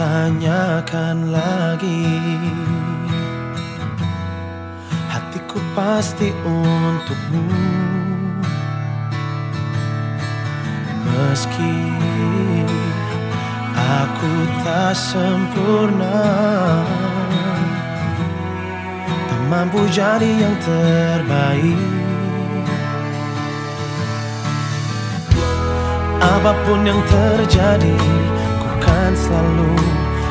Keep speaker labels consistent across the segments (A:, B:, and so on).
A: takkan lagi. Hatiku pasti untukmu. Meski aku tak sempurna Tak mampu jadi yang terbaik. Apa pun yang terjadi Ku kan selalu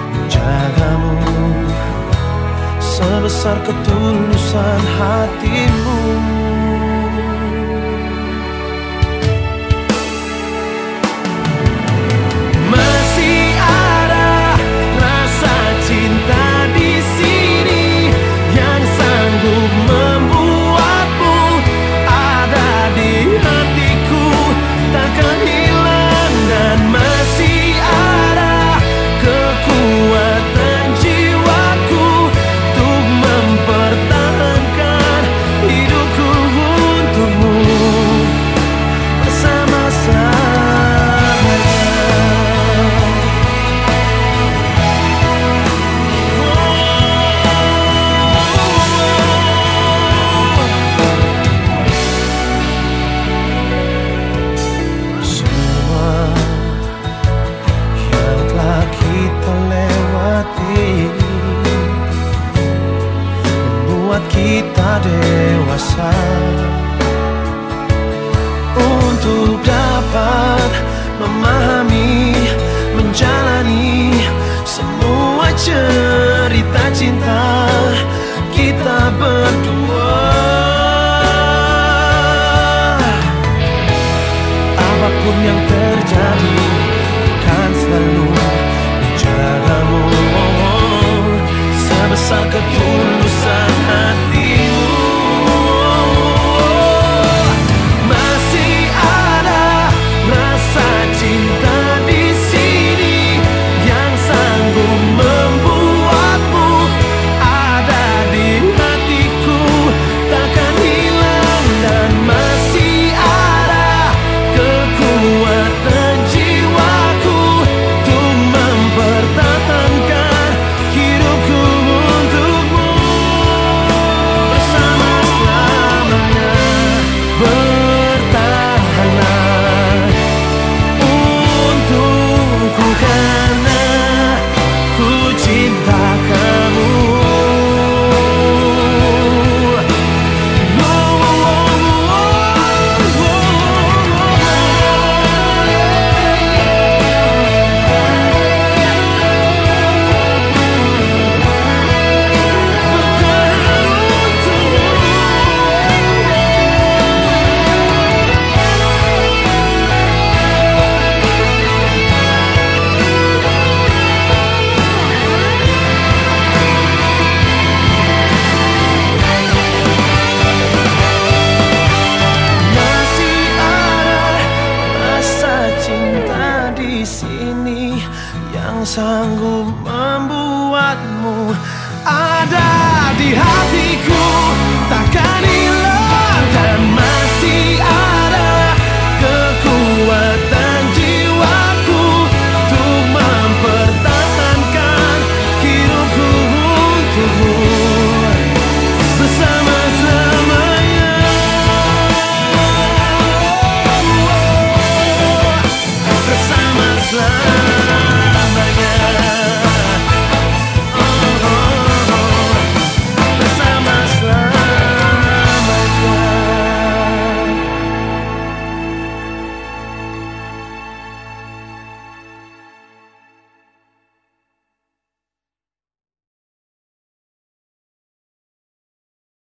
A: menjagamu. Sebesar ketulusan hatimu kita dewasa sini yang sanggup membuatmu ada di hatiku. Takkan ini